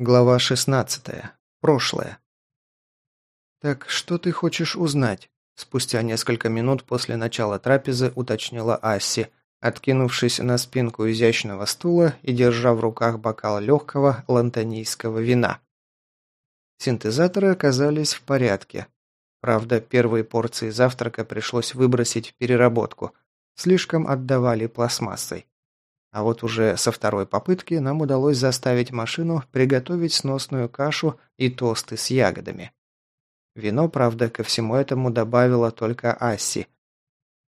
Глава 16. Прошлое. «Так что ты хочешь узнать?» Спустя несколько минут после начала трапезы уточнила Асси, откинувшись на спинку изящного стула и держа в руках бокал легкого лантонийского вина. Синтезаторы оказались в порядке. Правда, первые порции завтрака пришлось выбросить в переработку. Слишком отдавали пластмассой. А вот уже со второй попытки нам удалось заставить машину приготовить сносную кашу и тосты с ягодами. Вино, правда, ко всему этому добавила только Асси.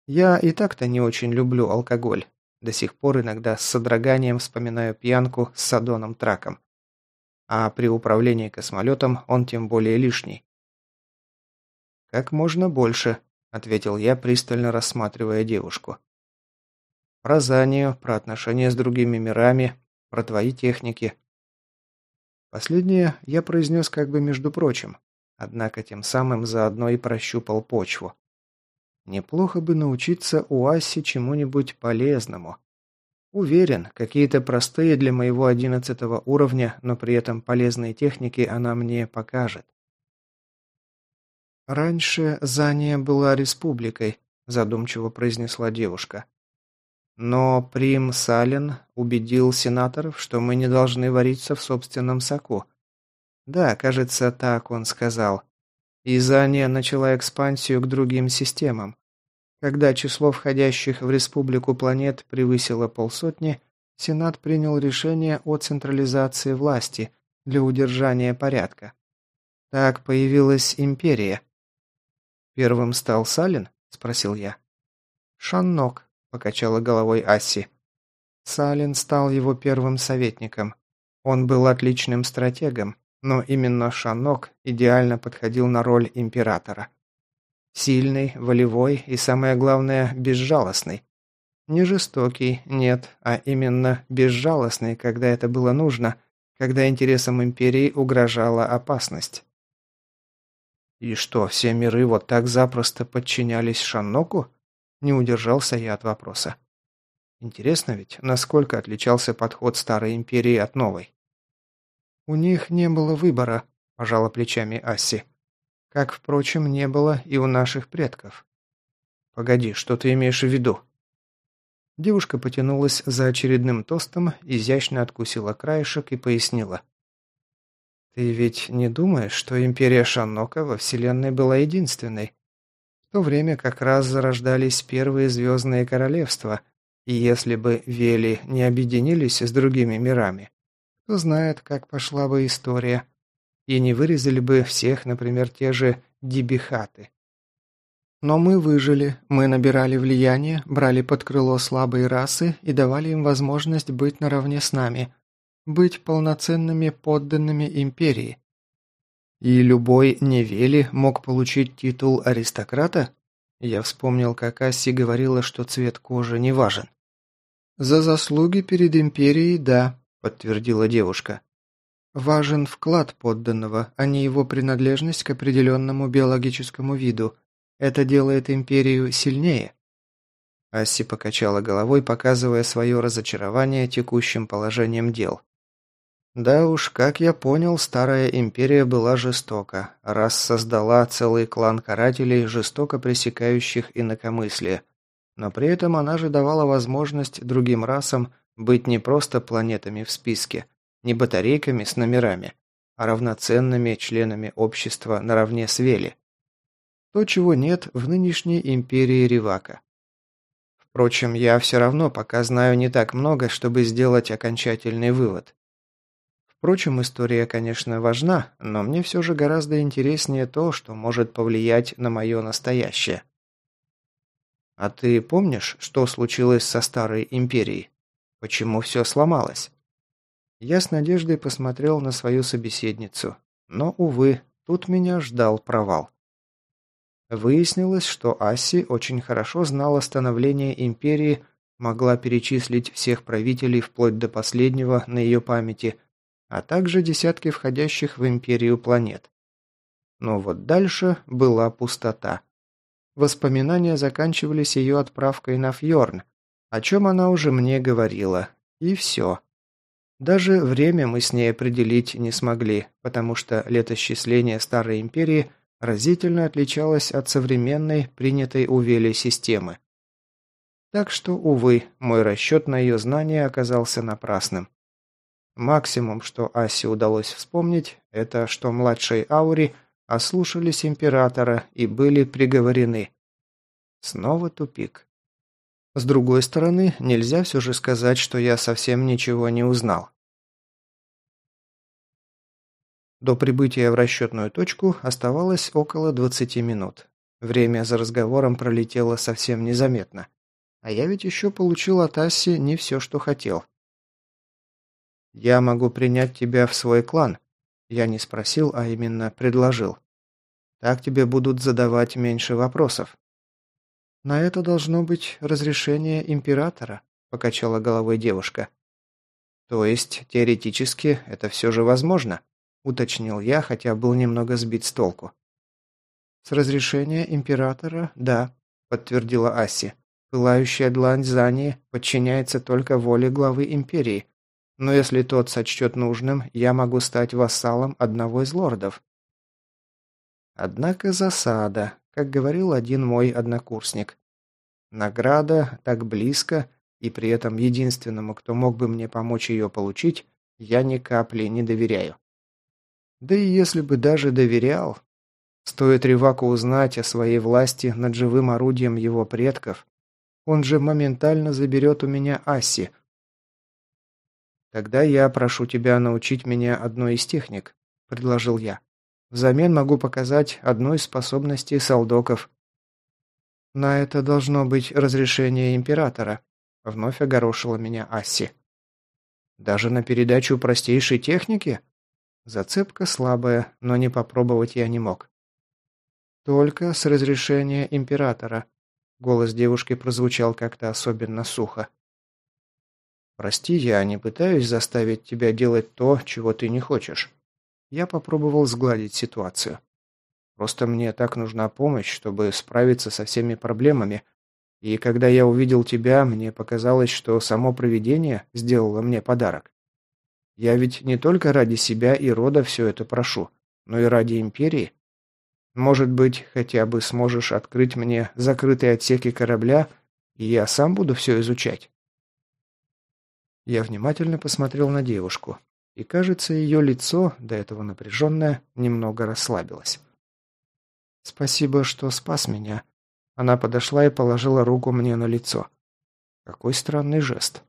Я и так-то не очень люблю алкоголь. До сих пор иногда с содроганием вспоминаю пьянку с Садоном Траком. А при управлении космолетом он тем более лишний. «Как можно больше», — ответил я, пристально рассматривая девушку. Про Занию, про отношения с другими мирами, про твои техники. Последнее я произнес как бы между прочим, однако тем самым заодно и прощупал почву. Неплохо бы научиться у Аси чему-нибудь полезному. Уверен, какие-то простые для моего одиннадцатого уровня, но при этом полезные техники она мне покажет. «Раньше Зания была республикой», – задумчиво произнесла девушка. Но Прим Сален убедил сенаторов, что мы не должны вариться в собственном соку. Да, кажется, так он сказал. Изания начала экспансию к другим системам. Когда число входящих в республику планет превысило полсотни, Сенат принял решение о централизации власти для удержания порядка. Так появилась империя. «Первым стал Салин?» – спросил я. «Шаннок», покачала головой Асси. Салин стал его первым советником. Он был отличным стратегом, но именно Шанок идеально подходил на роль императора. Сильный, волевой и, самое главное, безжалостный. Не жестокий, нет, а именно безжалостный, когда это было нужно, когда интересам империи угрожала опасность. И что, все миры вот так запросто подчинялись Шанноку? Не удержался я от вопроса. Интересно ведь, насколько отличался подход старой империи от новой? «У них не было выбора», – пожала плечами Асси. «Как, впрочем, не было и у наших предков». «Погоди, что ты имеешь в виду?» Девушка потянулась за очередным тостом, изящно откусила краешек и пояснила. «Ты ведь не думаешь, что империя Шаннока во Вселенной была единственной? То время как раз зарождались первые звездные королевства, и если бы Вели не объединились с другими мирами, кто знает, как пошла бы история, и не вырезали бы всех, например, те же дибихаты. Но мы выжили, мы набирали влияние, брали под крыло слабые расы и давали им возможность быть наравне с нами, быть полноценными подданными империи. И любой Невели мог получить титул аристократа? Я вспомнил, как Асси говорила, что цвет кожи не важен. «За заслуги перед империей, да», – подтвердила девушка. «Важен вклад подданного, а не его принадлежность к определенному биологическому виду. Это делает империю сильнее». Асси покачала головой, показывая свое разочарование текущим положением дел. Да уж, как я понял, старая империя была жестока, раз создала целый клан карателей, жестоко пресекающих инакомыслие. Но при этом она же давала возможность другим расам быть не просто планетами в списке, не батарейками с номерами, а равноценными членами общества наравне с Вели. То, чего нет в нынешней империи Ривака. Впрочем, я все равно пока знаю не так много, чтобы сделать окончательный вывод. Впрочем, история, конечно, важна, но мне все же гораздо интереснее то, что может повлиять на мое настоящее. А ты помнишь, что случилось со Старой Империей? Почему все сломалось? Я с надеждой посмотрел на свою собеседницу, но, увы, тут меня ждал провал. Выяснилось, что Асси очень хорошо знала становление Империи, могла перечислить всех правителей вплоть до последнего на ее памяти – а также десятки входящих в империю планет. Но вот дальше была пустота. Воспоминания заканчивались ее отправкой на Фьорн, о чем она уже мне говорила, и все. Даже время мы с ней определить не смогли, потому что летосчисление Старой Империи разительно отличалось от современной, принятой у Вели системы. Так что, увы, мой расчет на ее знания оказался напрасным. Максимум, что Асе удалось вспомнить, это что младшей Аури ослушались Императора и были приговорены. Снова тупик. С другой стороны, нельзя все же сказать, что я совсем ничего не узнал. До прибытия в расчетную точку оставалось около 20 минут. Время за разговором пролетело совсем незаметно. А я ведь еще получил от Асси не все, что хотел. «Я могу принять тебя в свой клан», я не спросил, а именно предложил. Так тебе будут задавать меньше вопросов. «На это должно быть разрешение императора», – покачала головой девушка. «То есть, теоретически, это все же возможно?» – уточнил я, хотя был немного сбит с толку. «С разрешения императора, да», – подтвердила Аси. «Пылающая длань Зании подчиняется только воле главы империи. Но если тот сочтет нужным, я могу стать вассалом одного из лордов». Однако засада, как говорил один мой однокурсник. Награда так близко, и при этом единственному, кто мог бы мне помочь ее получить, я ни капли не доверяю. Да и если бы даже доверял, стоит Риваку узнать о своей власти над живым орудием его предков, он же моментально заберет у меня Асси. «Тогда я прошу тебя научить меня одной из техник», — предложил я. Взамен могу показать одну из способностей солдоков. На это должно быть разрешение императора. Вновь огорошила меня Асси. Даже на передачу простейшей техники? Зацепка слабая, но не попробовать я не мог. Только с разрешения императора. Голос девушки прозвучал как-то особенно сухо. «Прости, я не пытаюсь заставить тебя делать то, чего ты не хочешь. Я попробовал сгладить ситуацию. Просто мне так нужна помощь, чтобы справиться со всеми проблемами. И когда я увидел тебя, мне показалось, что само провидение сделало мне подарок. Я ведь не только ради себя и рода все это прошу, но и ради империи. Может быть, хотя бы сможешь открыть мне закрытые отсеки корабля, и я сам буду все изучать. Я внимательно посмотрел на девушку и, кажется, ее лицо, до этого напряженное, немного расслабилось. «Спасибо, что спас меня». Она подошла и положила руку мне на лицо. Какой странный жест.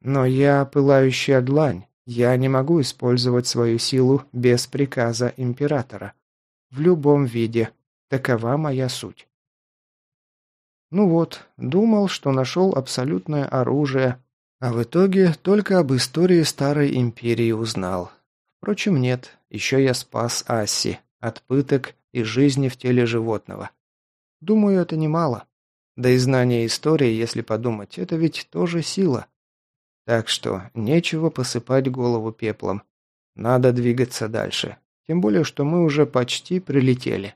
«Но я пылающая длань. Я не могу использовать свою силу без приказа императора. В любом виде. Такова моя суть». Ну вот, думал, что нашел абсолютное оружие, а в итоге только об истории Старой Империи узнал. Впрочем, нет, еще я спас Асси от пыток и жизни в теле животного. Думаю, это немало. Да и знание истории, если подумать, это ведь тоже сила. Так что нечего посыпать голову пеплом. Надо двигаться дальше. Тем более, что мы уже почти прилетели.